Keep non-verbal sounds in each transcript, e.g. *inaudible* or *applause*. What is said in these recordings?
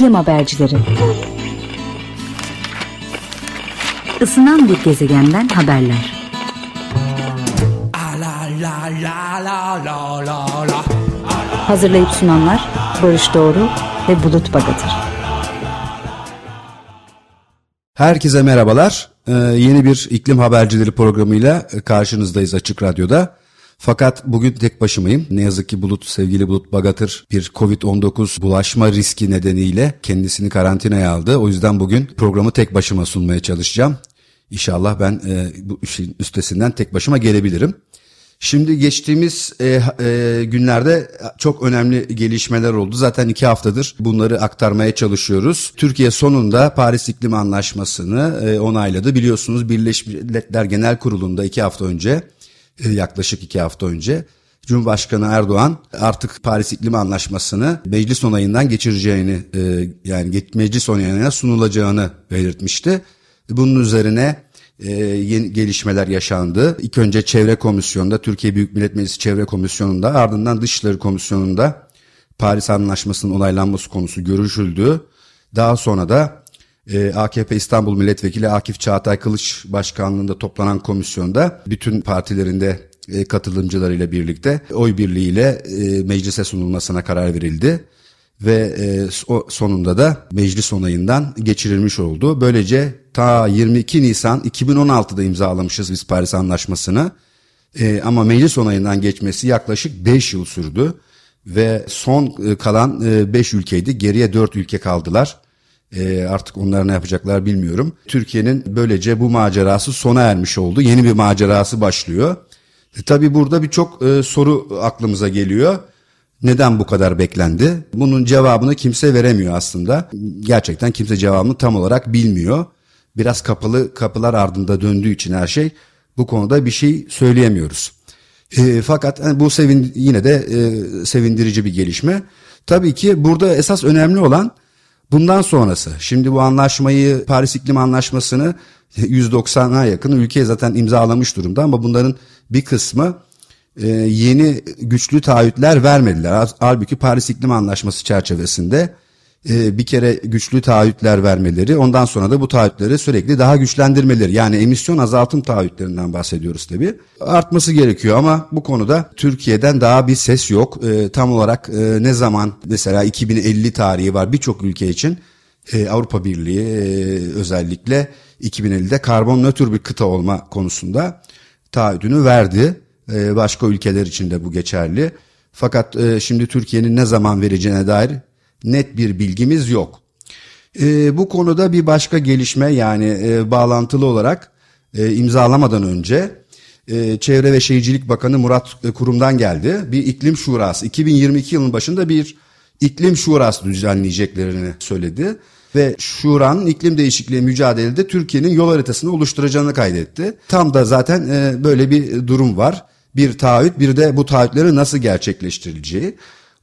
İklim Habercileri Isınan bir gezegenden haberler Hazırlayıp sunanlar Barış Doğru ve Bulut Bagatır Herkese merhabalar. Ee, yeni bir iklim habercileri programıyla karşınızdayız Açık Radyo'da. Fakat bugün tek başımayım. Ne yazık ki Bulut, sevgili Bulut Bagatır bir Covid-19 bulaşma riski nedeniyle kendisini karantinaya aldı. O yüzden bugün programı tek başıma sunmaya çalışacağım. İnşallah ben e, bu işin üstesinden tek başıma gelebilirim. Şimdi geçtiğimiz e, e, günlerde çok önemli gelişmeler oldu. Zaten iki haftadır bunları aktarmaya çalışıyoruz. Türkiye sonunda Paris İklim Anlaşması'nı e, onayladı. Biliyorsunuz Birleşmiş Milletler Genel Kurulu'nda iki hafta önce yaklaşık iki hafta önce Cumhurbaşkanı Erdoğan artık Paris İklim Anlaşması'nı meclis onayından geçireceğini e, yani meclis onayına sunulacağını belirtmişti. Bunun üzerine e, yeni gelişmeler yaşandı. İlk önce Çevre Komisyonu'nda, Türkiye Büyük Millet Meclisi Çevre Komisyonu'nda ardından Dışişleri Komisyonu'nda Paris Anlaşması'nın onaylanması konusu görüşüldü. Daha sonra da e, AKP İstanbul Milletvekili Akif Çağatay Kılıç Başkanlığında toplanan komisyonda bütün partilerinde e, katılımcılarıyla birlikte oy birliğiyle e, meclise sunulmasına karar verildi ve e, sonunda da meclis onayından geçirilmiş oldu. Böylece ta 22 Nisan 2016'da imzalamışız biz Paris Anlaşması'nı e, ama meclis onayından geçmesi yaklaşık 5 yıl sürdü ve son e, kalan 5 e, ülkeydi geriye 4 ülke kaldılar. E, artık onlar ne yapacaklar bilmiyorum. Türkiye'nin böylece bu macerası sona ermiş oldu. Yeni bir macerası başlıyor. E, tabii burada birçok e, soru aklımıza geliyor. Neden bu kadar beklendi? Bunun cevabını kimse veremiyor aslında. Gerçekten kimse cevabını tam olarak bilmiyor. Biraz kapalı kapılar ardında döndüğü için her şey bu konuda bir şey söyleyemiyoruz. E, fakat yani bu sevin, yine de e, sevindirici bir gelişme. Tabii ki burada esas önemli olan bundan sonrası. Şimdi bu anlaşmayı Paris İklim Anlaşması'nı *laughs* 190'a yakın ülke zaten imzalamış durumda ama bunların bir kısmı e, yeni güçlü taahhütler vermediler. Halbuki Paris İklim Anlaşması çerçevesinde e, bir kere güçlü taahhütler vermeleri ondan sonra da bu taahhütleri sürekli daha güçlendirmeleri. Yani emisyon azaltım taahhütlerinden bahsediyoruz tabi artması gerekiyor ama bu konuda Türkiye'den daha bir ses yok. E, tam olarak e, ne zaman? Mesela 2050 tarihi var birçok ülke için. E, Avrupa Birliği e, özellikle 2050'de karbon nötr bir kıta olma konusunda taahhüdünü verdi. E, başka ülkeler için de bu geçerli. Fakat e, şimdi Türkiye'nin ne zaman vereceğine dair net bir bilgimiz yok. E, bu konuda bir başka gelişme yani e, bağlantılı olarak e, imzalamadan önce e, Çevre ve Şehircilik Bakanı Murat Kurum'dan geldi. Bir iklim şurası 2022 yılının başında bir iklim şurası düzenleyeceklerini söyledi ve Şura'nın iklim değişikliği mücadelede Türkiye'nin yol haritasını oluşturacağını kaydetti. Tam da zaten e, böyle bir durum var. Bir taahhüt bir de bu taahhütleri nasıl gerçekleştirileceği.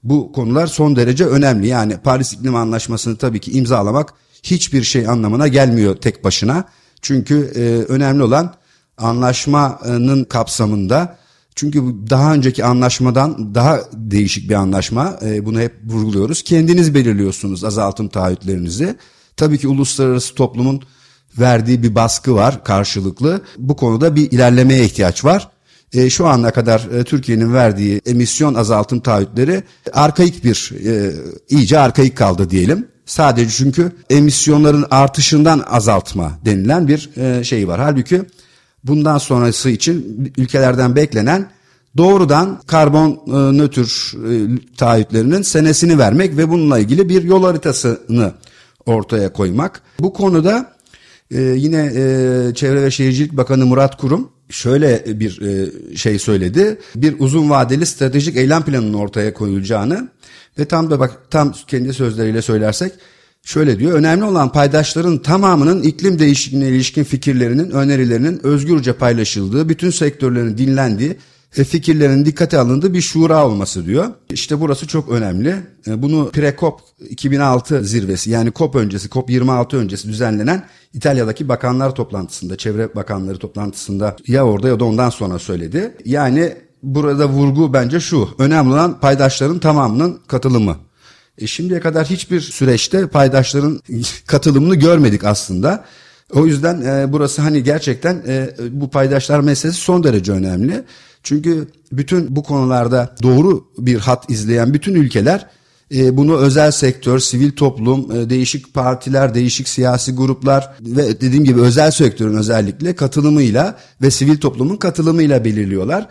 Bu konular son derece önemli. Yani Paris İklim Anlaşması'nı tabii ki imzalamak hiçbir şey anlamına gelmiyor tek başına. Çünkü e, önemli olan anlaşmanın kapsamında çünkü daha önceki anlaşmadan daha değişik bir anlaşma. E, bunu hep vurguluyoruz. Kendiniz belirliyorsunuz azaltım taahhütlerinizi. Tabii ki uluslararası toplumun verdiği bir baskı var karşılıklı. Bu konuda bir ilerlemeye ihtiyaç var e, şu ana kadar e, Türkiye'nin verdiği emisyon azaltım taahhütleri arkaik bir, e, iyice arkaik kaldı diyelim. Sadece çünkü emisyonların artışından azaltma denilen bir e, şey var. Halbuki bundan sonrası için ülkelerden beklenen doğrudan karbon e, nötr e, taahhütlerinin senesini vermek ve bununla ilgili bir yol haritasını ortaya koymak. Bu konuda e, yine e, Çevre ve Şehircilik Bakanı Murat Kurum şöyle bir e, şey söyledi. Bir uzun vadeli stratejik eylem planının ortaya koyulacağını ve tam da bak tam kendi sözleriyle söylersek şöyle diyor. Önemli olan paydaşların tamamının iklim değişikliğine ilişkin fikirlerinin, önerilerinin özgürce paylaşıldığı, bütün sektörlerin dinlendiği fikirlerin dikkate alındığı bir şura olması diyor. İşte burası çok önemli. E, bunu Pre-COP 2006 zirvesi yani COP öncesi, COP 26 öncesi düzenlenen İtalya'daki bakanlar toplantısında, çevre bakanları toplantısında ya orada ya da ondan sonra söyledi. Yani burada vurgu bence şu. Önemli olan paydaşların tamamının katılımı. E, şimdiye kadar hiçbir süreçte paydaşların *laughs* katılımını görmedik aslında. O yüzden e, burası hani gerçekten e, bu paydaşlar meselesi son derece önemli. Çünkü bütün bu konularda doğru bir hat izleyen bütün ülkeler e, bunu özel sektör, sivil toplum, e, değişik partiler, değişik siyasi gruplar ve dediğim gibi özel sektörün özellikle katılımıyla ve sivil toplumun katılımıyla belirliyorlar.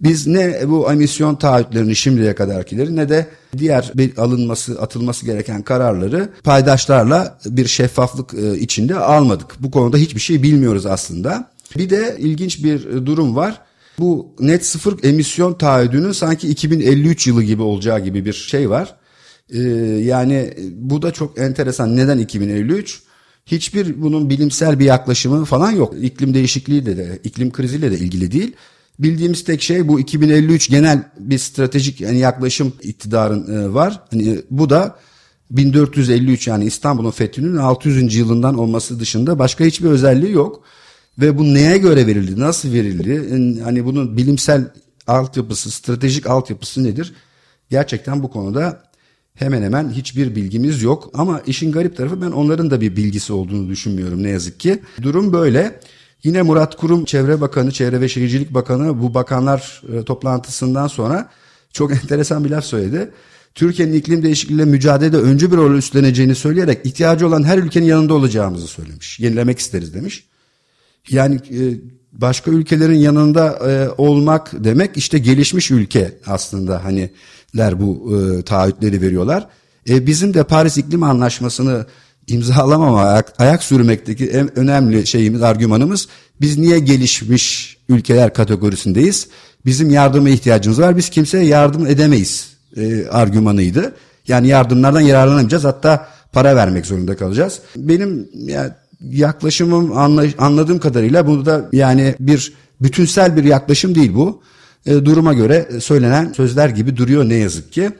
Biz ne bu emisyon taahhütlerini şimdiye kadarkileri ne de diğer alınması atılması gereken kararları paydaşlarla bir şeffaflık e, içinde almadık. Bu konuda hiçbir şey bilmiyoruz aslında. Bir de ilginç bir durum var. Bu net sıfır emisyon taahhüdünün sanki 2053 yılı gibi olacağı gibi bir şey var. Ee, yani bu da çok enteresan. Neden 2053? Hiçbir bunun bilimsel bir yaklaşımı falan yok. İklim değişikliğiyle de, iklim kriziyle de ilgili değil. Bildiğimiz tek şey bu 2053 genel bir stratejik yani yaklaşım iktidarın e, var. Hani bu da 1453 yani İstanbul'un fethinin 600. yılından olması dışında başka hiçbir özelliği yok. Ve bu neye göre verildi, nasıl verildi? Hani bunun bilimsel altyapısı, stratejik altyapısı nedir? Gerçekten bu konuda hemen hemen hiçbir bilgimiz yok. Ama işin garip tarafı ben onların da bir bilgisi olduğunu düşünmüyorum ne yazık ki. Durum böyle. Yine Murat Kurum Çevre Bakanı, Çevre ve Şehircilik Bakanı bu bakanlar e, toplantısından sonra çok *laughs* enteresan bir laf söyledi. Türkiye'nin iklim değişikliğiyle mücadelede öncü bir rol üstleneceğini söyleyerek ihtiyacı olan her ülkenin yanında olacağımızı söylemiş. Yenilemek isteriz demiş. Yani e, başka ülkelerin yanında e, olmak demek işte gelişmiş ülke aslında hani ler bu e, taahhütleri veriyorlar. E, bizim de Paris İklim Anlaşması'nı imzalamama, ayak, ayak sürmekteki en önemli şeyimiz, argümanımız biz niye gelişmiş ülkeler kategorisindeyiz? Bizim yardıma ihtiyacımız var. Biz kimseye yardım edemeyiz e, argümanıydı. Yani yardımlardan yararlanamayacağız. Hatta para vermek zorunda kalacağız. Benim ya, yaklaşımım anla, anladığım kadarıyla bunu da yani bir bütünsel bir yaklaşım değil bu. E, duruma göre söylenen sözler gibi duruyor ne yazık ki.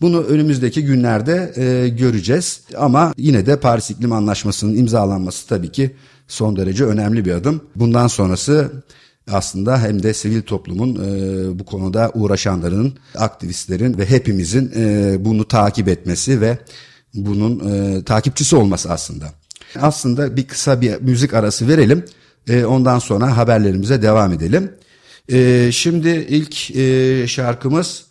Bunu önümüzdeki günlerde e, göreceğiz. Ama yine de Paris İklim Anlaşması'nın imzalanması tabii ki son derece önemli bir adım. Bundan sonrası aslında hem de sivil toplumun e, bu konuda uğraşanların, aktivistlerin ve hepimizin e, bunu takip etmesi ve bunun e, takipçisi olması aslında. Aslında bir kısa bir müzik arası verelim. E, ondan sonra haberlerimize devam edelim. E, şimdi ilk e, şarkımız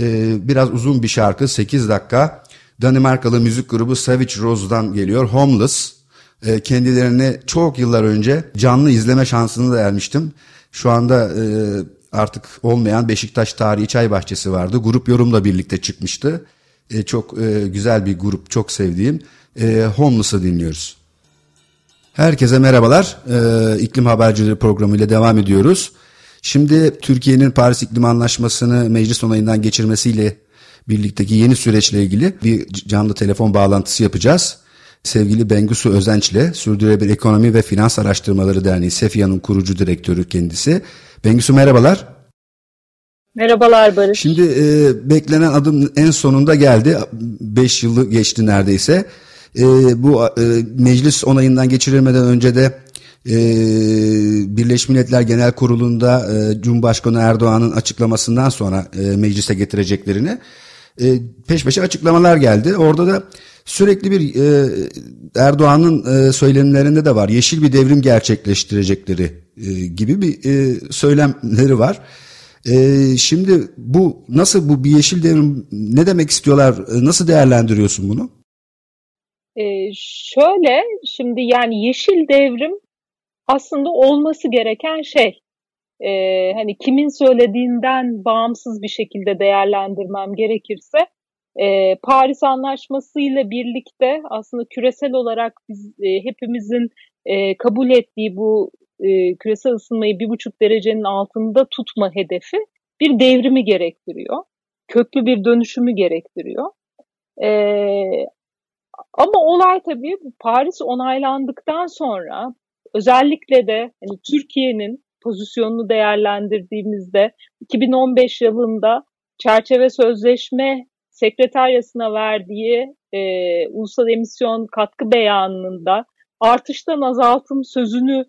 e, biraz uzun bir şarkı 8 dakika. Danimarkalı müzik grubu Savage Rose'dan geliyor. Homeless. E, kendilerini çok yıllar önce canlı izleme şansını da ermiştim. Şu anda e, artık olmayan Beşiktaş Tarihi Çay Bahçesi vardı. Grup yorumla birlikte çıkmıştı. Çok güzel bir grup, çok sevdiğim. Homeless'ı dinliyoruz. Herkese merhabalar. E, İklim Habercileri programı ile devam ediyoruz. Şimdi Türkiye'nin Paris İklim Anlaşması'nı meclis onayından geçirmesiyle birlikteki yeni süreçle ilgili bir canlı telefon bağlantısı yapacağız. Sevgili Bengusu Özenç ile Sürdürülebilir Ekonomi ve Finans Araştırmaları Derneği Sefiya'nın kurucu direktörü kendisi. Bengusu merhabalar. Merhabalar Barış. Şimdi e, beklenen adım en sonunda geldi. 5 yılı geçti neredeyse. E, bu e, meclis onayından geçirilmeden önce de e, Birleşmiş Milletler Genel Kurulu'nda e, Cumhurbaşkanı Erdoğan'ın açıklamasından sonra e, meclise getireceklerini e, peş peşe açıklamalar geldi. Orada da sürekli bir e, Erdoğan'ın e, söylemlerinde de var. Yeşil bir devrim gerçekleştirecekleri e, gibi bir e, söylemleri var. E, şimdi bu nasıl bu bir yeşil devrim ne demek istiyorlar? E, nasıl değerlendiriyorsun bunu? Ee, şöyle şimdi yani yeşil devrim aslında olması gereken şey. Ee, hani kimin söylediğinden bağımsız bir şekilde değerlendirmem gerekirse e, Paris Anlaşması ile birlikte aslında küresel olarak biz e, hepimizin e, kabul ettiği bu e, küresel ısınmayı bir buçuk derecenin altında tutma hedefi bir devrimi gerektiriyor. Köklü bir dönüşümü gerektiriyor. E, ama olay tabii Paris onaylandıktan sonra özellikle de hani Türkiye'nin pozisyonunu değerlendirdiğimizde 2015 yılında çerçeve sözleşme sekreteryasına verdiği e, ulusal emisyon katkı beyanında artıştan azaltım sözünü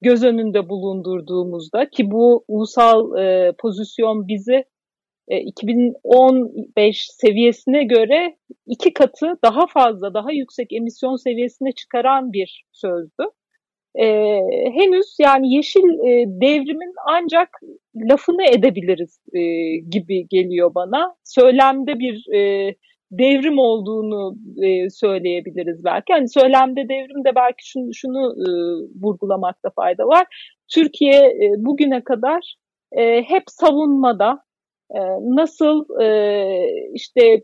göz önünde bulundurduğumuzda ki bu ulusal e, pozisyon bizi 2015 seviyesine göre iki katı daha fazla, daha yüksek emisyon seviyesine çıkaran bir sözdü. E, henüz yani yeşil e, devrimin ancak lafını edebiliriz e, gibi geliyor bana. Söylemde bir e, devrim olduğunu e, söyleyebiliriz belki. Hani söylemde devrim de belki şunu, şunu e, vurgulamakta fayda var. Türkiye e, bugüne kadar e, hep savunmada e, nasıl e, işte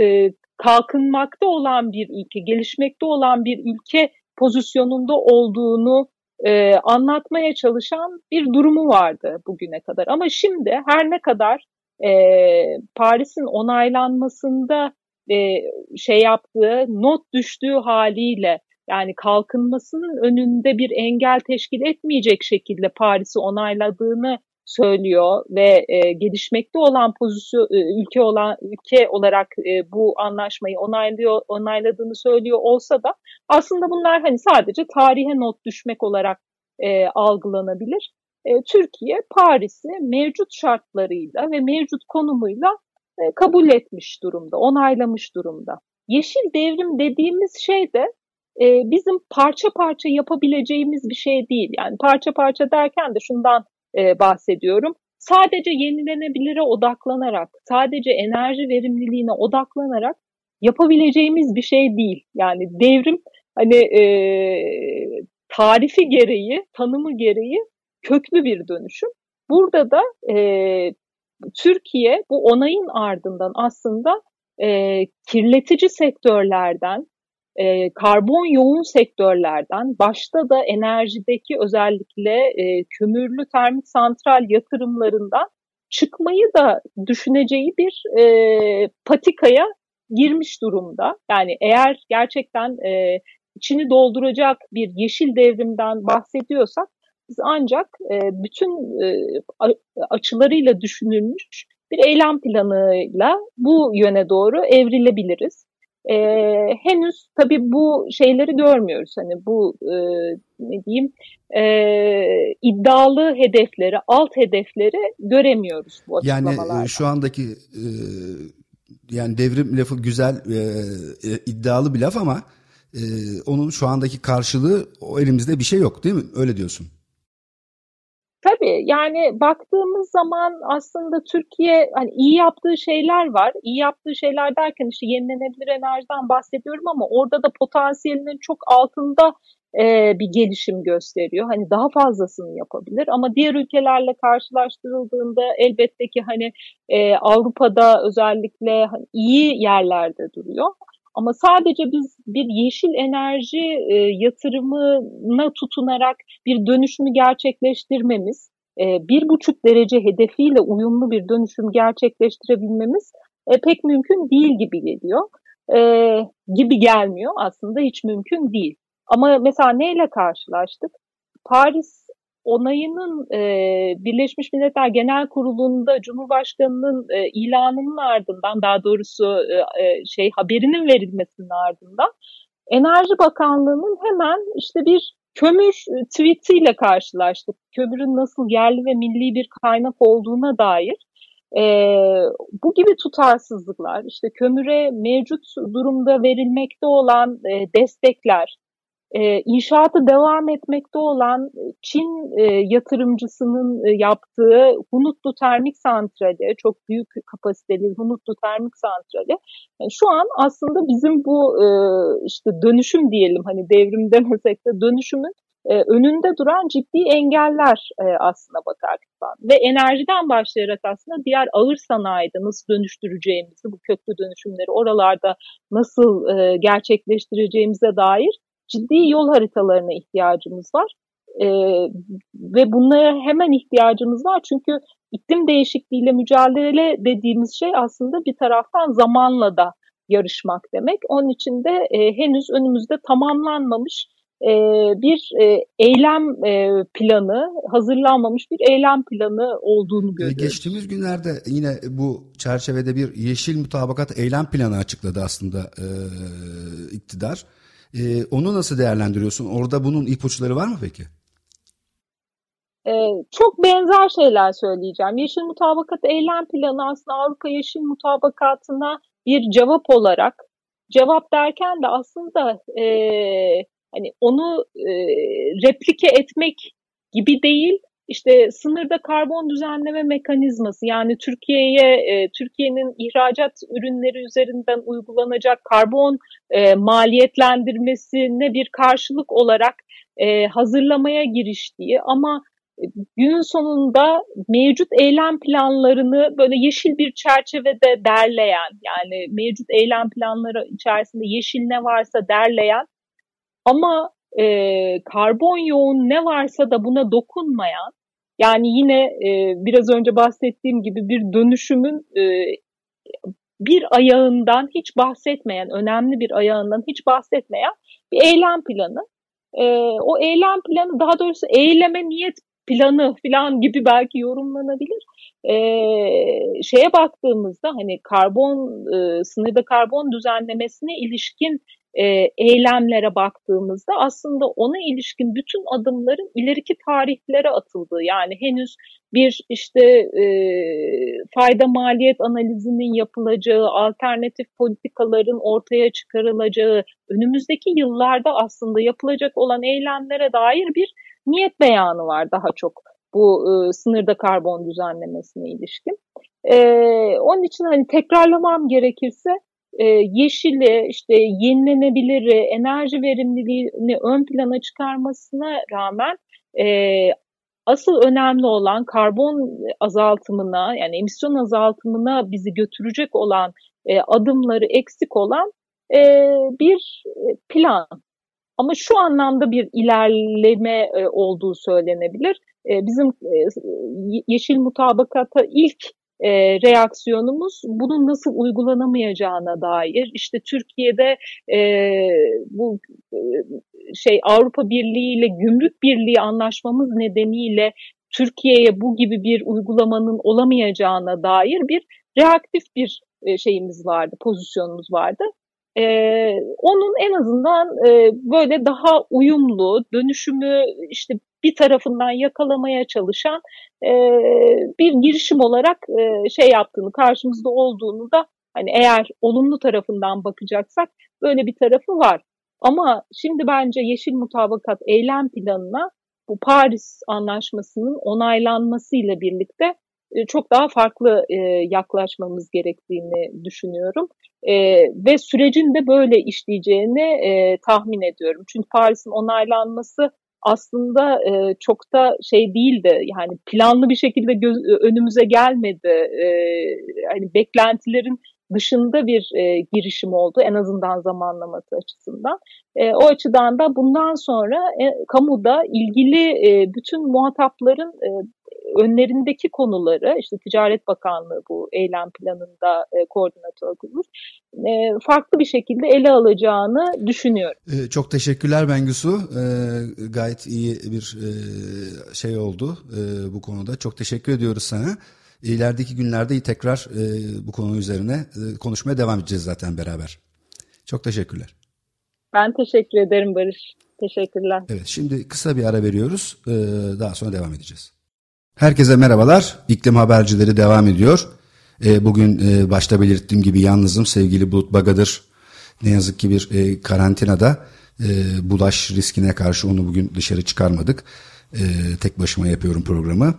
e, kalkınmakta olan bir ülke, gelişmekte olan bir ülke pozisyonunda olduğunu e, anlatmaya çalışan bir durumu vardı bugüne kadar. Ama şimdi her ne kadar e, Paris'in onaylanmasında e, şey yaptığı, not düştüğü haliyle yani kalkınmasının önünde bir engel teşkil etmeyecek şekilde Paris'i onayladığını söylüyor ve e, gelişmekte olan pozisyon e, ülke olan ülke olarak e, bu anlaşmayı onaylıyor onayladığını söylüyor olsa da aslında bunlar hani sadece tarihe not düşmek olarak e, algılanabilir. E, Türkiye Paris'i mevcut şartlarıyla ve mevcut konumuyla e, kabul etmiş durumda, onaylamış durumda. Yeşil devrim dediğimiz şey de e, bizim parça parça yapabileceğimiz bir şey değil. Yani parça parça derken de şundan e, bahsediyorum. Sadece yenilenebilire odaklanarak, sadece enerji verimliliğine odaklanarak yapabileceğimiz bir şey değil. Yani devrim hani e, tarifi gereği, tanımı gereği köklü bir dönüşüm. Burada da e, Türkiye bu onayın ardından aslında e, kirletici sektörlerden, e, karbon yoğun sektörlerden, başta da enerjideki özellikle e, kömürlü termik santral yatırımlarından çıkmayı da düşüneceği bir e, patikaya girmiş durumda. Yani eğer gerçekten e, içini dolduracak bir yeşil devrimden bahsediyorsak biz ancak e, bütün e, açılarıyla düşünülmüş bir eylem planıyla bu yöne doğru evrilebiliriz. E, henüz tabii bu şeyleri görmüyoruz. Hani bu e, ne diyeyim e, iddialı hedefleri, alt hedefleri göremiyoruz bu açıklamalarda. Yani şu andaki e, yani devrim lafı güzel, e, e, iddialı bir laf ama e, onun şu andaki karşılığı o elimizde bir şey yok değil mi? Öyle diyorsun. Tabii yani baktığımız zaman aslında Türkiye hani iyi yaptığı şeyler var. İyi yaptığı şeyler derken işte yenilenebilir enerjiden bahsediyorum ama orada da potansiyelinin çok altında e, bir gelişim gösteriyor. Hani daha fazlasını yapabilir ama diğer ülkelerle karşılaştırıldığında elbette ki hani e, Avrupa'da özellikle hani iyi yerlerde duruyor. Ama sadece biz bir yeşil enerji e, yatırımına tutunarak bir dönüşümü gerçekleştirmemiz, e, bir buçuk derece hedefiyle uyumlu bir dönüşüm gerçekleştirebilmemiz e, pek mümkün değil gibi geliyor. E, gibi gelmiyor aslında hiç mümkün değil. Ama mesela neyle karşılaştık? Paris onayının e, Birleşmiş Milletler Genel Kurulu'nda Cumhurbaşkanı'nın e, ilanının ardından daha doğrusu e, e, şey haberinin verilmesinin ardından Enerji Bakanlığı'nın hemen işte bir kömür tweetiyle karşılaştık. Kömürün nasıl yerli ve milli bir kaynak olduğuna dair e, bu gibi tutarsızlıklar, işte kömüre mevcut durumda verilmekte olan e, destekler, e, inşaatı devam etmekte olan e, Çin e, yatırımcısının e, yaptığı Hunutlu Termik Santrali, çok büyük kapasiteli Hunutlu Termik Santrali, yani şu an aslında bizim bu e, işte dönüşüm diyelim hani devrim demesek de dönüşümün e, önünde duran ciddi engeller e, aslında bakarsak ve enerjiden başlayarak aslında diğer ağır sanayide nasıl dönüştüreceğimizi, bu köklü dönüşümleri oralarda nasıl e, gerçekleştireceğimize dair ciddi yol haritalarına ihtiyacımız var. E, ve bunlara hemen ihtiyacımız var çünkü iklim değişikliğiyle mücadele dediğimiz şey aslında bir taraftan zamanla da yarışmak demek. Onun için de e, henüz önümüzde tamamlanmamış e, bir e, eylem e, planı, hazırlanmamış bir eylem planı olduğunu görüyoruz. Geçtiğimiz günlerde yine bu çerçevede bir yeşil mutabakat eylem planı açıkladı aslında e, iktidar. E, ee, onu nasıl değerlendiriyorsun? Orada bunun ipuçları var mı peki? e, çok benzer şeyler söyleyeceğim. Yeşil Mutabakat Eylem Planı aslında Avrupa Yeşil Mutabakatı'na bir cevap olarak, cevap derken de aslında e, hani onu e, replike etmek gibi değil, işte sınırda karbon düzenleme mekanizması yani Türkiye'ye e, Türkiye'nin ihracat ürünleri üzerinden uygulanacak karbon e, maliyetlendirmesine bir karşılık olarak e, hazırlamaya giriştiği ama günün sonunda mevcut eylem planlarını böyle yeşil bir çerçevede derleyen yani mevcut eylem planları içerisinde yeşil ne varsa derleyen ama e, karbon yoğun ne varsa da buna dokunmayan yani yine e, biraz önce bahsettiğim gibi bir dönüşümün e, bir ayağından hiç bahsetmeyen, önemli bir ayağından hiç bahsetmeyen bir eylem planı. E, o eylem planı daha doğrusu eyleme niyet planı falan gibi belki yorumlanabilir. E, şeye baktığımızda hani karbon e, sınırda karbon düzenlemesine ilişkin e, eylemlere baktığımızda aslında ona ilişkin bütün adımların ileriki tarihlere atıldığı yani henüz bir işte e, fayda maliyet analizinin yapılacağı, alternatif politikaların ortaya çıkarılacağı, önümüzdeki yıllarda aslında yapılacak olan eylemlere dair bir niyet beyanı var daha çok bu e, sınırda karbon düzenlemesine ilişkin. E, onun için hani tekrarlamam gerekirse e, yeşili, işte yenilenebilir enerji verimliliğini ön plana çıkarmasına rağmen e, asıl önemli olan karbon azaltımına yani emisyon azaltımına bizi götürecek olan e, adımları eksik olan e, bir plan. Ama şu anlamda bir ilerleme olduğu söylenebilir. Bizim yeşil mutabakata ilk e, reaksiyonumuz bunun nasıl uygulanamayacağına dair. İşte Türkiye'de e, bu e, şey Avrupa Birliği ile Gümrük Birliği anlaşmamız nedeniyle Türkiye'ye bu gibi bir uygulamanın olamayacağına dair bir reaktif bir e, şeyimiz vardı, pozisyonumuz vardı. Ee, onun en azından e, böyle daha uyumlu, dönüşümü işte bir tarafından yakalamaya çalışan e, bir girişim olarak e, şey yaptığını, karşımızda olduğunu da hani eğer olumlu tarafından bakacaksak böyle bir tarafı var. Ama şimdi bence Yeşil Mutabakat eylem planına bu Paris Anlaşması'nın onaylanmasıyla birlikte e, çok daha farklı e, yaklaşmamız gerektiğini düşünüyorum. E, ve sürecin de böyle işleyeceğini e, tahmin ediyorum. Çünkü Paris'in onaylanması aslında e, çok da şey değildi yani planlı bir şekilde önümüze gelmedi. E, hani beklentilerin dışında bir e, girişim oldu en azından zamanlaması açısından. E, o açıdan da bundan sonra e, kamuda ilgili e, bütün muhatapların e, önlerindeki konuları işte Ticaret Bakanlığı bu eylem planında e, koordinatör kurmuş e, farklı bir şekilde ele alacağını düşünüyorum. E, çok teşekkürler Bengüsü. E, gayet iyi bir e, şey oldu e, bu konuda. Çok teşekkür ediyoruz sana. İlerideki günlerde tekrar e, bu konu üzerine e, konuşmaya devam edeceğiz zaten beraber. Çok teşekkürler. Ben teşekkür ederim Barış. Teşekkürler. Evet şimdi kısa bir ara veriyoruz. E, daha sonra devam edeceğiz. Herkese merhabalar. İklim habercileri devam ediyor. E, bugün e, başta belirttiğim gibi yalnızım. Sevgili Bulut Bagadır ne yazık ki bir e, karantinada e, bulaş riskine karşı onu bugün dışarı çıkarmadık. E, tek başıma yapıyorum programı.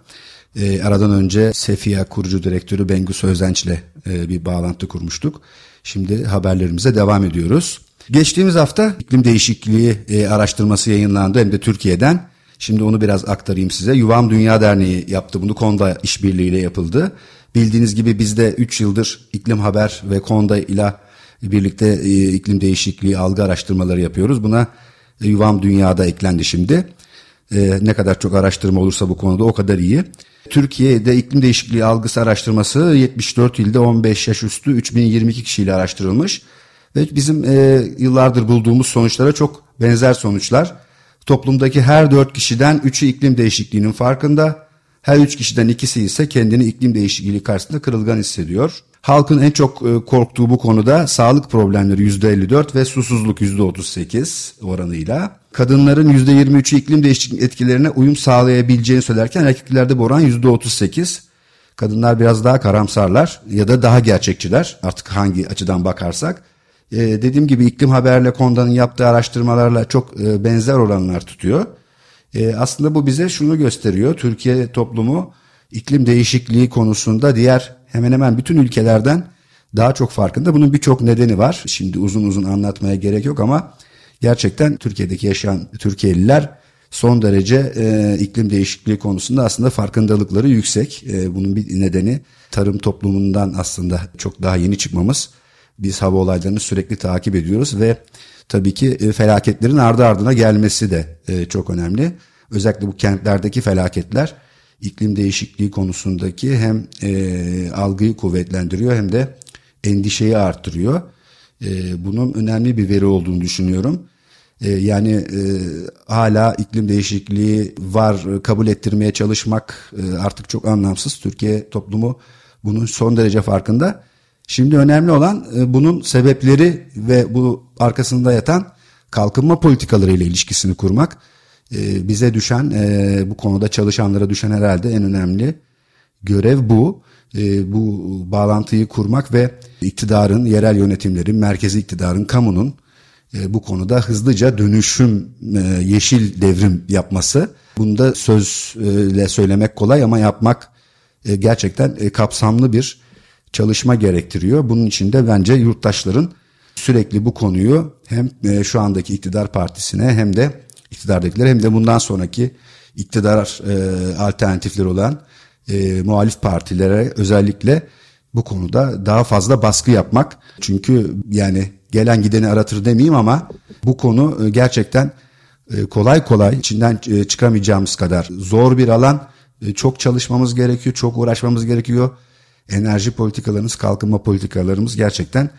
E, aradan önce Sefia kurucu direktörü Bengü Sözenç ile e, bir bağlantı kurmuştuk. Şimdi haberlerimize devam ediyoruz. Geçtiğimiz hafta iklim değişikliği e, araştırması yayınlandı hem de Türkiye'den. Şimdi onu biraz aktarayım size. Yuvam Dünya Derneği yaptı bunu. Konda işbirliğiyle yapıldı. Bildiğiniz gibi biz de 3 yıldır iklim haber ve Konda ile birlikte e, iklim değişikliği algı araştırmaları yapıyoruz. Buna e, Yuvam Dünya'da eklendi şimdi. E, ne kadar çok araştırma olursa bu konuda o kadar iyi. Türkiye'de iklim değişikliği algısı araştırması 74 ilde 15 yaş üstü 3022 kişiyle araştırılmış. Ve bizim e, yıllardır bulduğumuz sonuçlara çok benzer sonuçlar. Toplumdaki her dört kişiden üçü iklim değişikliğinin farkında, her üç kişiden ikisi ise kendini iklim değişikliği karşısında kırılgan hissediyor. Halkın en çok e, korktuğu bu konuda sağlık problemleri %54 ve susuzluk %38 oranıyla. Kadınların %23'ü iklim değişikliği etkilerine uyum sağlayabileceğini söylerken erkeklerde bu oran %38. Kadınlar biraz daha karamsarlar ya da daha gerçekçiler artık hangi açıdan bakarsak. Ee, dediğim gibi iklim haberle Konda'nın yaptığı araştırmalarla çok e, benzer oranlar tutuyor. E, aslında bu bize şunu gösteriyor. Türkiye toplumu iklim değişikliği konusunda diğer hemen hemen bütün ülkelerden daha çok farkında. Bunun birçok nedeni var. Şimdi uzun uzun anlatmaya gerek yok ama gerçekten Türkiye'deki yaşayan Türkiye'liler son derece e, iklim değişikliği konusunda aslında farkındalıkları yüksek. E, bunun bir nedeni tarım toplumundan aslında çok daha yeni çıkmamız. Biz hava olaylarını sürekli takip ediyoruz ve tabii ki e, felaketlerin ardı ardına gelmesi de e, çok önemli. Özellikle bu kentlerdeki felaketler iklim değişikliği konusundaki hem e, algıyı kuvvetlendiriyor hem de endişeyi arttırıyor. E, bunun önemli bir veri olduğunu düşünüyorum. E, yani e, hala iklim değişikliği var kabul ettirmeye çalışmak e, artık çok anlamsız. Türkiye toplumu bunun son derece farkında. Şimdi önemli olan e, bunun sebepleri ve bu arkasında yatan kalkınma politikaları ile ilişkisini kurmak. E, bize düşen e, bu konuda çalışanlara düşen herhalde en önemli görev bu. Bu bağlantıyı kurmak ve iktidarın, yerel yönetimlerin, merkezi iktidarın, kamunun bu konuda hızlıca dönüşüm, yeşil devrim yapması. Bunu da sözle söylemek kolay ama yapmak gerçekten kapsamlı bir çalışma gerektiriyor. Bunun için de bence yurttaşların sürekli bu konuyu hem e, şu andaki iktidar partisine hem de iktidardakilere hem de bundan sonraki iktidar e, alternatifleri olan e, muhalif partilere özellikle bu konuda daha fazla baskı yapmak. Çünkü yani gelen gideni aratır demeyeyim ama bu konu e, gerçekten e, kolay kolay içinden e, çıkamayacağımız kadar zor bir alan. Çok çalışmamız gerekiyor, çok uğraşmamız gerekiyor enerji politikalarımız, kalkınma politikalarımız gerçekten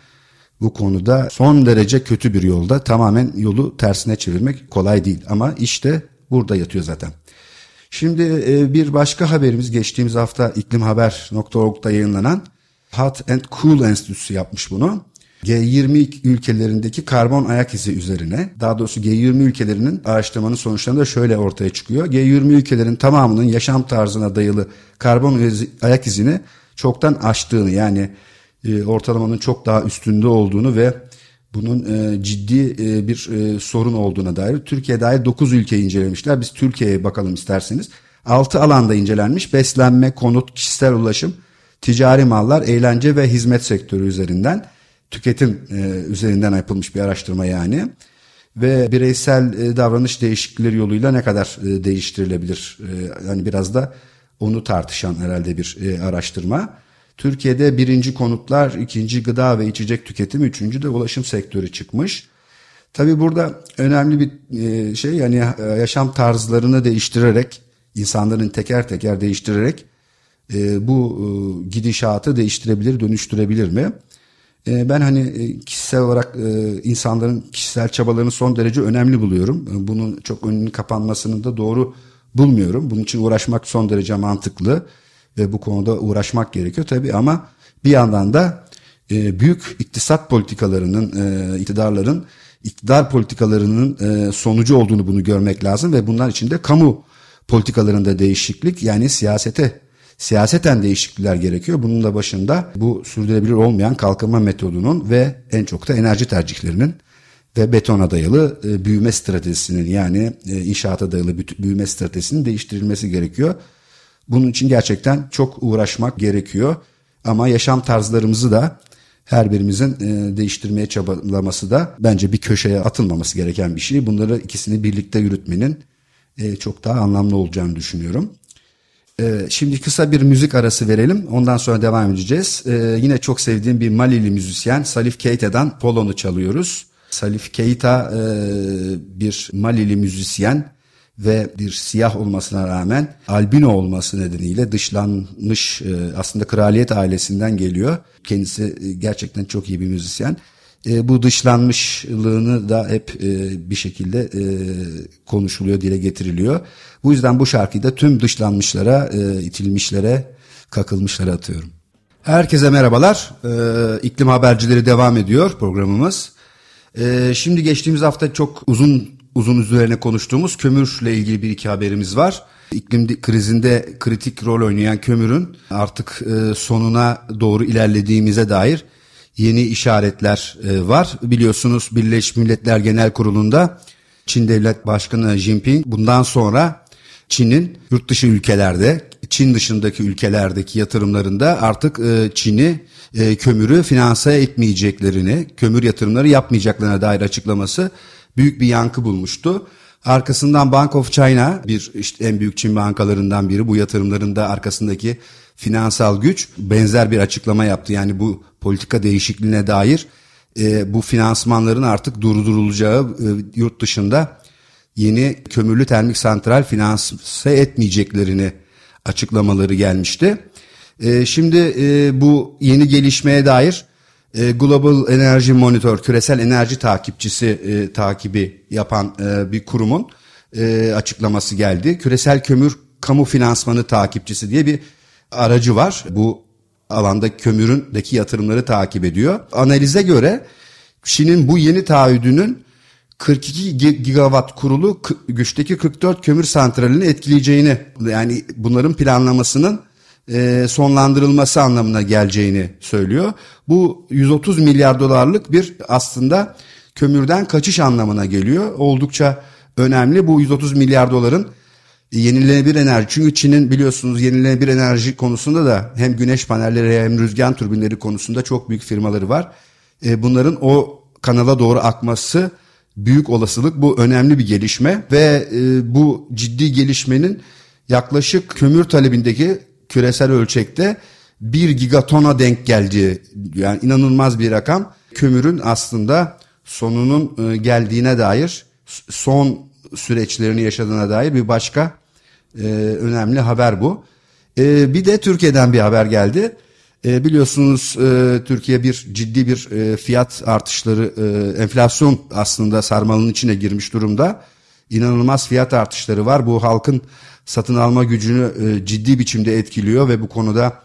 bu konuda son derece kötü bir yolda. Tamamen yolu tersine çevirmek kolay değil ama işte burada yatıyor zaten. Şimdi e, bir başka haberimiz geçtiğimiz hafta iklimhaber.org'da yayınlanan Hot and Cool Enstitüsü yapmış bunu. G20 ülkelerindeki karbon ayak izi üzerine daha doğrusu G20 ülkelerinin araştırmanın sonuçlarında şöyle ortaya çıkıyor. G20 ülkelerin tamamının yaşam tarzına dayalı karbon ayak izini çoktan aştığını yani e, ortalamanın çok daha üstünde olduğunu ve bunun e, ciddi e, bir e, sorun olduğuna dair Türkiye dair 9 ülke incelemişler. Biz Türkiye'ye bakalım isterseniz. 6 alanda incelenmiş beslenme, konut, kişisel ulaşım, ticari mallar, eğlence ve hizmet sektörü üzerinden tüketim e, üzerinden yapılmış bir araştırma yani ve bireysel e, davranış değişiklikleri yoluyla ne kadar e, değiştirilebilir? E, yani biraz da onu tartışan herhalde bir e, araştırma. Türkiye'de birinci konutlar, ikinci gıda ve içecek tüketimi, üçüncü de ulaşım sektörü çıkmış. Tabii burada önemli bir e, şey yani e, yaşam tarzlarını değiştirerek, insanların teker teker değiştirerek e, bu gidişatı değiştirebilir, dönüştürebilir mi? Ben hani kişisel olarak insanların kişisel çabalarını son derece önemli buluyorum. Bunun çok önünün kapanmasının da doğru bulmuyorum. Bunun için uğraşmak son derece mantıklı ve bu konuda uğraşmak gerekiyor tabii ama bir yandan da e, büyük iktisat politikalarının, e, iktidarların iktidar politikalarının e, sonucu olduğunu bunu görmek lazım ve bunlar içinde kamu politikalarında değişiklik yani siyasete siyaseten değişiklikler gerekiyor. Bunun da başında bu sürdürülebilir olmayan kalkınma metodunun ve en çok da enerji tercihlerinin ve betona dayalı e, büyüme stratejisinin yani e, inşaata dayalı büyüme stratejisinin değiştirilmesi gerekiyor. Bunun için gerçekten çok uğraşmak gerekiyor. Ama yaşam tarzlarımızı da her birimizin e, değiştirmeye çabalaması da bence bir köşeye atılmaması gereken bir şey. Bunları ikisini birlikte yürütmenin e, çok daha anlamlı olacağını düşünüyorum. E, şimdi kısa bir müzik arası verelim. Ondan sonra devam edeceğiz. Yine çok sevdiğim bir Malili müzisyen Salif Keita'dan Polon'u çalıyoruz. Salif Keita bir Malili müzisyen ve bir siyah olmasına rağmen albino olması nedeniyle dışlanmış e, aslında kraliyet ailesinden geliyor. Kendisi e, gerçekten çok iyi bir müzisyen. E, bu dışlanmışlığını da hep bir şekilde konuşuluyor, dile getiriliyor. Bu yüzden bu şarkıyı da tüm dışlanmışlara, itilmişlere, kakılmışlara atıyorum. Herkese merhabalar. İklim habercileri devam ediyor programımız. Şimdi geçtiğimiz hafta çok uzun uzun üzerine konuştuğumuz kömürle ilgili bir iki haberimiz var. İklim krizinde kritik rol oynayan kömürün artık e, sonuna doğru ilerlediğimize dair yeni işaretler e, var. Biliyorsunuz Birleşmiş Milletler Genel Kurulu'nda Çin Devlet Başkanı Jinping bundan sonra Çin'in yurt dışı ülkelerde, Çin dışındaki ülkelerdeki yatırımlarında artık e, Çin'i kömürü finanse etmeyeceklerini, kömür yatırımları yapmayacaklarına dair açıklaması büyük bir yankı bulmuştu. Arkasından Bank of China bir işte en büyük Çin bankalarından biri bu yatırımların da arkasındaki finansal güç benzer bir açıklama yaptı. Yani bu politika değişikliğine dair e, bu finansmanların artık durdurulacağı e, yurt dışında yeni kömürlü termik santral finanse etmeyeceklerini açıklamaları gelmişti. E, şimdi e, bu yeni gelişmeye dair e, Global Energy Monitor, küresel enerji takipçisi e, takibi yapan e, bir kurumun e, açıklaması geldi. Küresel kömür kamu finansmanı takipçisi diye bir aracı var. Bu alanda kömüründeki yatırımları takip ediyor. Analize göre Çin'in bu yeni taahhüdünün 42 gigawatt kurulu güçteki 44 kömür santralini etkileyeceğini yani bunların planlamasının e, sonlandırılması anlamına geleceğini söylüyor. Bu 130 milyar dolarlık bir aslında kömürden kaçış anlamına geliyor. Oldukça önemli bu 130 milyar doların yenilenebilir enerji. Çünkü Çin'in biliyorsunuz yenilenebilir enerji konusunda da hem güneş panelleri hem rüzgar türbinleri konusunda çok büyük firmaları var. E, bunların o kanala doğru akması büyük olasılık bu önemli bir gelişme ve e, bu ciddi gelişmenin yaklaşık kömür talebindeki küresel ölçekte 1 gigatona denk geldi. Yani inanılmaz bir rakam. Kömürün aslında sonunun e, geldiğine dair son süreçlerini yaşadığına dair bir başka e, önemli haber bu. E, bir de Türkiye'den bir haber geldi. E, biliyorsunuz e, Türkiye bir ciddi bir e, fiyat artışları, e, enflasyon aslında sarmalının içine girmiş durumda. İnanılmaz fiyat artışları var. Bu halkın satın alma gücünü e, ciddi biçimde etkiliyor ve bu konuda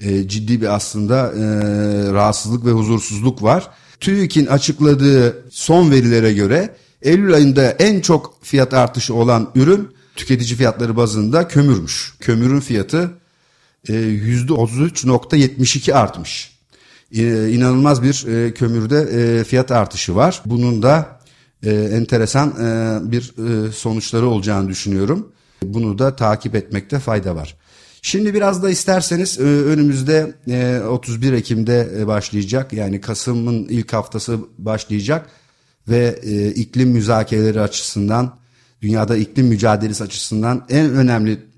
e, ciddi bir aslında e, rahatsızlık ve huzursuzluk var. TÜİK'in açıkladığı son verilere göre Eylül ayında en çok fiyat artışı olan ürün tüketici fiyatları bazında kömürmüş. Kömürün fiyatı %33.72 artmış. İnanılmaz bir kömürde fiyat artışı var. Bunun da enteresan bir sonuçları olacağını düşünüyorum. Bunu da takip etmekte fayda var. Şimdi biraz da isterseniz e, önümüzde 31 e, Ekim'de e, başlayacak yani Kasım'ın ilk haftası başlayacak ve iklim müzakereleri açısından dünyada iklim mücadelesi açısından en önemli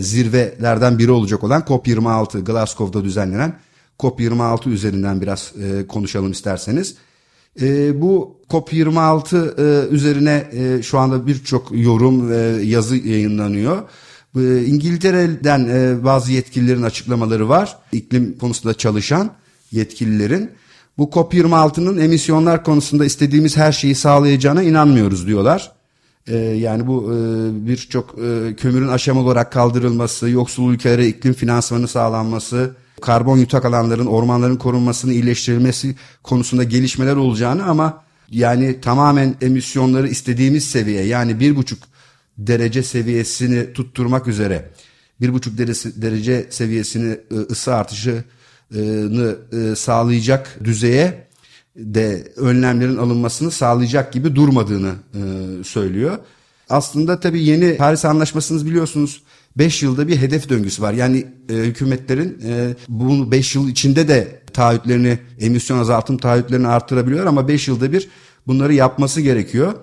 zirvelerden biri olacak olan COP26 Glasgow'da düzenlenen COP26 üzerinden biraz konuşalım isterseniz. E, bu COP26 e, üzerine e, şu anda birçok yorum ve yazı yayınlanıyor. E, İngiltere'den e, bazı yetkililerin açıklamaları var. İklim konusunda çalışan yetkililerin. Bu COP26'nın emisyonlar konusunda istediğimiz her şeyi sağlayacağına inanmıyoruz diyorlar. E, yani bu e, birçok e, kömürün aşamalı olarak kaldırılması, yoksul ülkelere iklim finansmanı sağlanması, karbon yutak alanların, ormanların korunmasını iyileştirilmesi konusunda gelişmeler olacağını ama yani tamamen emisyonları istediğimiz seviye yani bir buçuk derece seviyesini tutturmak üzere bir buçuk derece seviyesini e, ısı artışını e, sağlayacak düzeye de önlemlerin alınmasını sağlayacak gibi durmadığını e, söylüyor. Aslında tabii yeni Paris Anlaşması'nız biliyorsunuz 5 yılda bir hedef döngüsü var. Yani e, hükümetlerin e, bunu 5 yıl içinde de taahhütlerini, emisyon azaltım taahhütlerini artırabiliyor ama 5 yılda bir bunları yapması gerekiyor.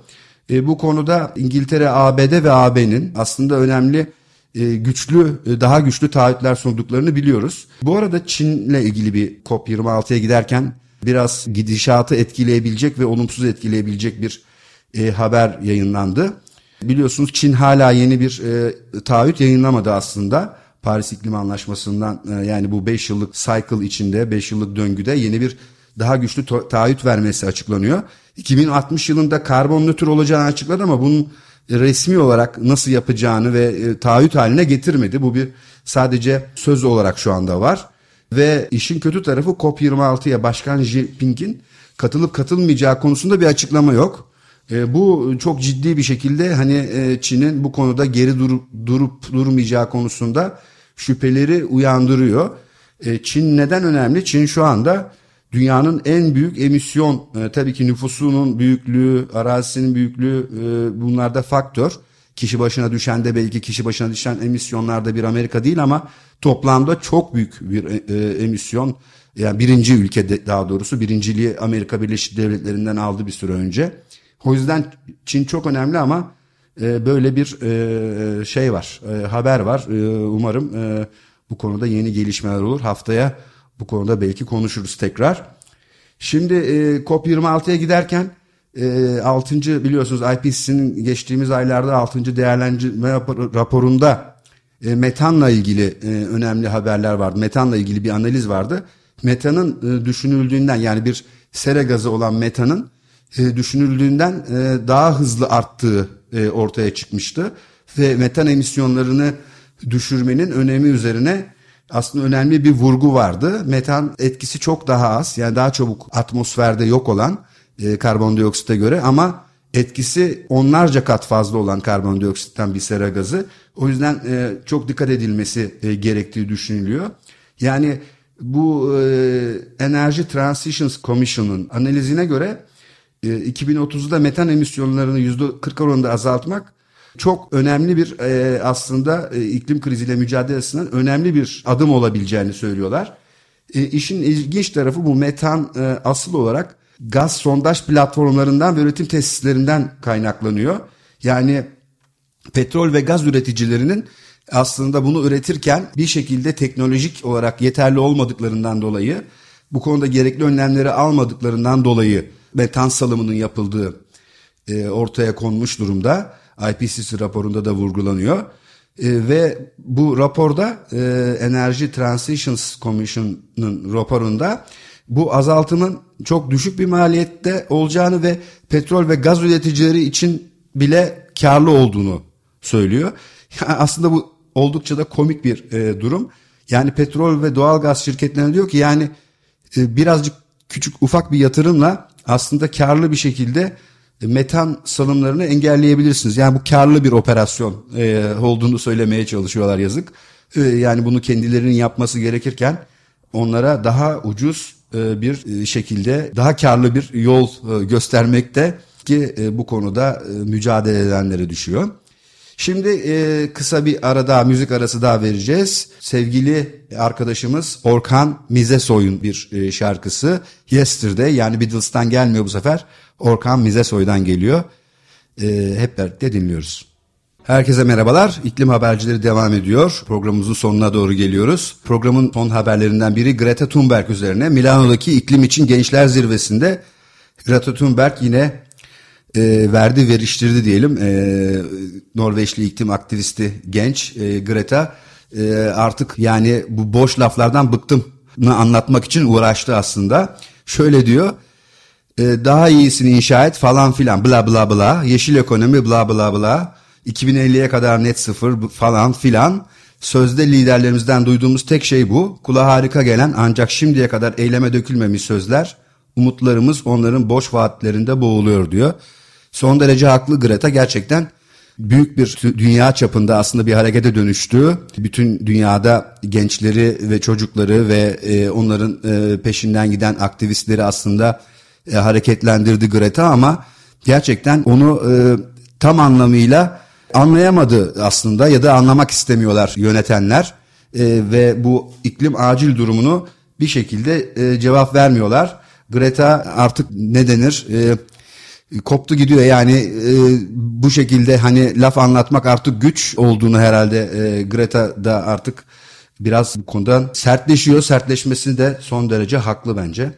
E, bu konuda İngiltere, ABD ve AB'nin aslında önemli e, güçlü, e, daha güçlü taahhütler sunduklarını biliyoruz. Bu arada Çin'le ilgili bir COP26'ya giderken biraz gidişatı etkileyebilecek ve olumsuz etkileyebilecek bir e, haber yayınlandı. Biliyorsunuz Çin hala yeni bir e, taahhüt yayınlamadı aslında. Paris İklim Anlaşması'ndan e, yani bu 5 yıllık cycle içinde 5 yıllık döngüde yeni bir daha güçlü taahhüt vermesi açıklanıyor. 2060 yılında karbon nötr olacağını açıkladı ama bunun resmi olarak nasıl yapacağını ve e, taahhüt haline getirmedi. Bu bir sadece söz olarak şu anda var. Ve işin kötü tarafı COP26'ya Başkan Jinping'in katılıp katılmayacağı konusunda bir açıklama yok. E, bu çok ciddi bir şekilde hani e, Çin'in bu konuda geri durup, durup durmayacağı konusunda şüpheleri uyandırıyor. E, Çin neden önemli? Çin şu anda dünyanın en büyük emisyon e, tabii ki nüfusunun büyüklüğü, arazisinin büyüklüğü e, bunlarda faktör. Kişi başına düşen de belki kişi başına düşen emisyonlarda bir Amerika değil ama toplamda çok büyük bir e, emisyon. Yani birinci ülke de, daha doğrusu birinciliği Amerika Birleşik Devletleri'nden aldı bir süre önce. O yüzden Çin çok önemli ama e, böyle bir e, şey var, e, haber var. E, umarım e, bu konuda yeni gelişmeler olur. Haftaya bu konuda belki konuşuruz tekrar. Şimdi e, COP26'ya giderken e, 6. biliyorsunuz IPCC'nin geçtiğimiz aylarda 6. değerlendirme raporunda e, metanla ilgili e, önemli haberler vardı. Metanla ilgili bir analiz vardı. Metanın e, düşünüldüğünden yani bir sera gazı olan metanın e, düşünüldüğünden e, daha hızlı arttığı e, ortaya çıkmıştı. Ve metan emisyonlarını düşürmenin önemi üzerine aslında önemli bir vurgu vardı. Metan etkisi çok daha az yani daha çabuk atmosferde yok olan e, karbondioksite göre ama etkisi onlarca kat fazla olan karbondioksitten bir sera gazı. O yüzden e, çok dikkat edilmesi e, gerektiği düşünülüyor. Yani bu e, Energy Transitions Commission'ın analizine göre 2030'da metan emisyonlarını %40 oranında azaltmak çok önemli bir e, aslında e, iklim kriziyle mücadele açısından önemli bir adım olabileceğini söylüyorlar. E, işin ilginç tarafı bu metan e, asıl olarak gaz sondaj platformlarından ve üretim tesislerinden kaynaklanıyor. Yani petrol ve gaz üreticilerinin aslında bunu üretirken bir şekilde teknolojik olarak yeterli olmadıklarından dolayı bu konuda gerekli önlemleri almadıklarından dolayı metan salımının yapıldığı e, ortaya konmuş durumda. IPCC raporunda da vurgulanıyor. E, ve bu raporda e, Energy Transitions Commission'ın raporunda bu azaltımın çok düşük bir maliyette olacağını ve petrol ve gaz üreticileri için bile karlı olduğunu söylüyor. Yani aslında bu oldukça da komik bir e, durum. Yani petrol ve doğal gaz şirketlerine diyor ki yani e, birazcık küçük ufak bir yatırımla aslında karlı bir şekilde metan salımlarını engelleyebilirsiniz. Yani bu karlı bir operasyon e, olduğunu söylemeye çalışıyorlar yazık. E, yani bunu kendilerinin yapması gerekirken onlara daha ucuz e, bir e, şekilde daha karlı bir yol e, göstermekte ki e, bu konuda e, mücadele edenlere düşüyor. Şimdi e, kısa bir ara daha müzik arası daha vereceğiz. Sevgili arkadaşımız Orkan Mizesoy'un bir e, şarkısı Yesterday yani Beatles'tan gelmiyor bu sefer. Orkan Mizesoy'dan geliyor. E, hep birlikte dinliyoruz. Herkese merhabalar. İklim habercileri devam ediyor. Programımızın sonuna doğru geliyoruz. Programın son haberlerinden biri Greta Thunberg üzerine. Milano'daki iklim için gençler zirvesinde Greta Thunberg yine e, verdi veriştirdi diyelim. E, Norveçli iklim aktivisti genç e, Greta e, artık yani bu boş laflardan bıktım anlatmak için uğraştı aslında. Şöyle diyor e, daha iyisini inşa et falan filan bla bla bla yeşil ekonomi bla bla bla 2050'ye kadar net sıfır falan filan sözde liderlerimizden duyduğumuz tek şey bu. Kula harika gelen ancak şimdiye kadar eyleme dökülmemiş sözler umutlarımız onların boş vaatlerinde boğuluyor diyor. Son derece haklı Greta gerçekten büyük bir dünya çapında aslında bir harekete dönüştü. Bütün dünyada gençleri ve çocukları ve e, onların e, peşinden giden aktivistleri aslında e, hareketlendirdi Greta ama gerçekten onu tam anlamıyla anlayamadı aslında ya da anlamak istemiyorlar yönetenler ve bu iklim acil durumunu bir şekilde cevap vermiyorlar. Greta artık ne denir? Koptu gidiyor yani e, bu şekilde hani laf anlatmak artık güç olduğunu herhalde e, Greta da artık biraz bu konudan sertleşiyor. Sertleşmesi de son derece haklı bence.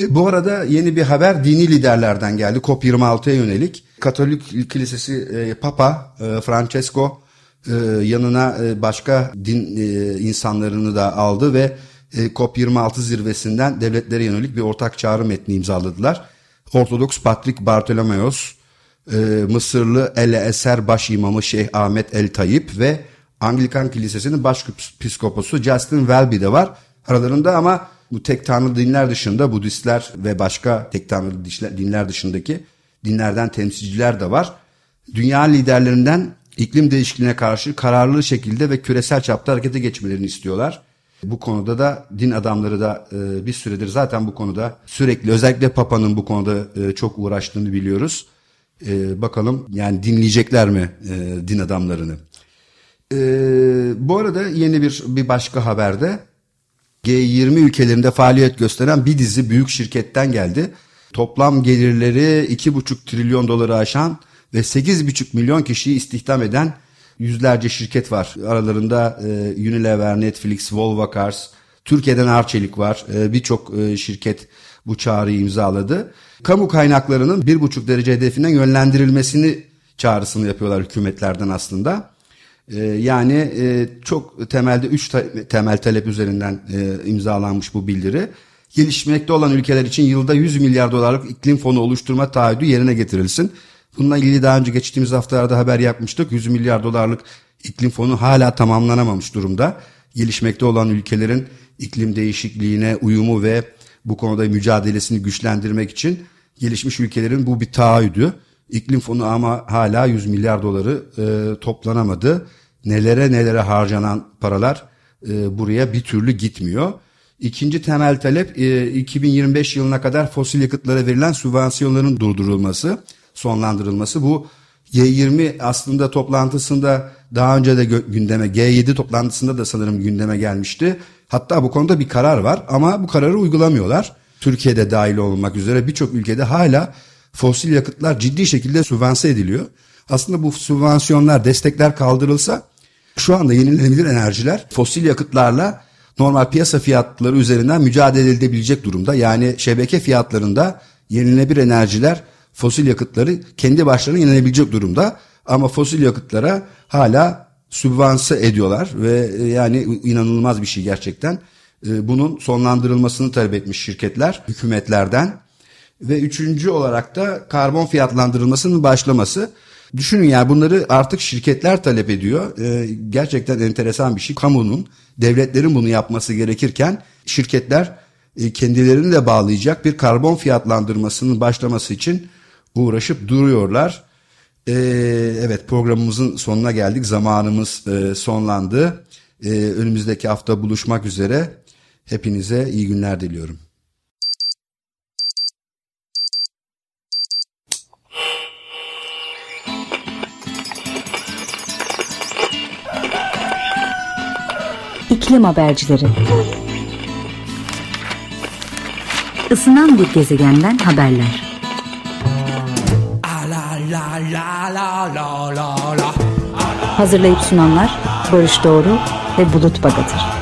E, bu arada yeni bir haber dini liderlerden geldi COP26'ya yönelik. Katolik Kilisesi e, Papa e, Francesco e, yanına e, başka din e, insanlarını da aldı ve e, COP26 zirvesinden devletlere yönelik bir ortak çağrı metni imzaladılar. Ortodoks Patrik Bartolomeos, e, Mısırlı El Eser baş imamı Şeyh Ahmet El Tayyip ve Anglikan Kilisesi'nin başpiskoposu Justin Welby de var aralarında ama bu tek tanrı dinler dışında Budistler ve başka tek tanrı dinler dışındaki dinlerden temsilciler de var. Dünya liderlerinden iklim değişikliğine karşı kararlı şekilde ve küresel çapta harekete geçmelerini istiyorlar. Bu konuda da din adamları da e, bir süredir zaten bu konuda sürekli özellikle Papa'nın bu konuda e, çok uğraştığını biliyoruz. E, bakalım yani dinleyecekler mi din adamlarını? Bu arada yeni bir bir başka haberde G20 ülkelerinde faaliyet gösteren bir dizi büyük şirketten geldi. Toplam gelirleri 2,5 trilyon doları aşan ve 8,5 milyon kişiyi istihdam eden yüzlerce şirket var. Aralarında e, Unilever, Netflix, Volvo Cars, Türkiye'den Arçelik var. E, Birçok e, şirket bu çağrıyı imzaladı. Kamu kaynaklarının 1,5 derece hedefinden yönlendirilmesini çağrısını yapıyorlar hükümetlerden aslında. E, yani e, çok temelde 3 temel talep üzerinden e, imzalanmış bu bildiri. Gelişmekte olan ülkeler için yılda 100 milyar dolarlık iklim fonu oluşturma taahhüdü yerine getirilsin. Bununla ilgili daha önce geçtiğimiz haftalarda haber yapmıştık. 100 milyar dolarlık iklim fonu hala tamamlanamamış durumda. Gelişmekte olan ülkelerin iklim değişikliğine uyumu ve bu konuda mücadelesini güçlendirmek için gelişmiş ülkelerin bu bir taahhüdü. İklim fonu ama hala 100 milyar doları e, toplanamadı. Nelere nelere harcanan paralar e, buraya bir türlü gitmiyor. İkinci temel talep e, 2025 yılına kadar fosil yakıtlara verilen sübvansiyonların durdurulması sonlandırılması. Bu G20 aslında toplantısında daha önce de gündeme G7 toplantısında da sanırım gündeme gelmişti. Hatta bu konuda bir karar var ama bu kararı uygulamıyorlar. Türkiye'de dahil olmak üzere birçok ülkede hala fosil yakıtlar ciddi şekilde sübvanse ediliyor. Aslında bu sübvansiyonlar, destekler kaldırılsa şu anda yenilenebilir enerjiler fosil yakıtlarla normal piyasa fiyatları üzerinden mücadele edebilecek durumda. Yani şebeke fiyatlarında yenilenebilir enerjiler fosil yakıtları kendi başlarına yenilebilecek durumda. Ama fosil yakıtlara hala sübvanse ediyorlar ve e, yani inanılmaz bir şey gerçekten. E, bunun sonlandırılmasını talep etmiş şirketler hükümetlerden ve üçüncü olarak da karbon fiyatlandırılmasının başlaması. Düşünün yani bunları artık şirketler talep ediyor. Ee, gerçekten enteresan bir şey. Kamunun, devletlerin bunu yapması gerekirken şirketler e, kendilerini de bağlayacak bir karbon fiyatlandırmasının başlaması için uğraşıp duruyorlar. Ee, evet programımızın sonuna geldik. Zamanımız e, sonlandı. Ee, önümüzdeki hafta buluşmak üzere. Hepinize iyi günler diliyorum. İklim Habercileri Isınan bir gezegenden haberler Hazırlayıp sunanlar Barış Doğru ve Bulut Bagatır.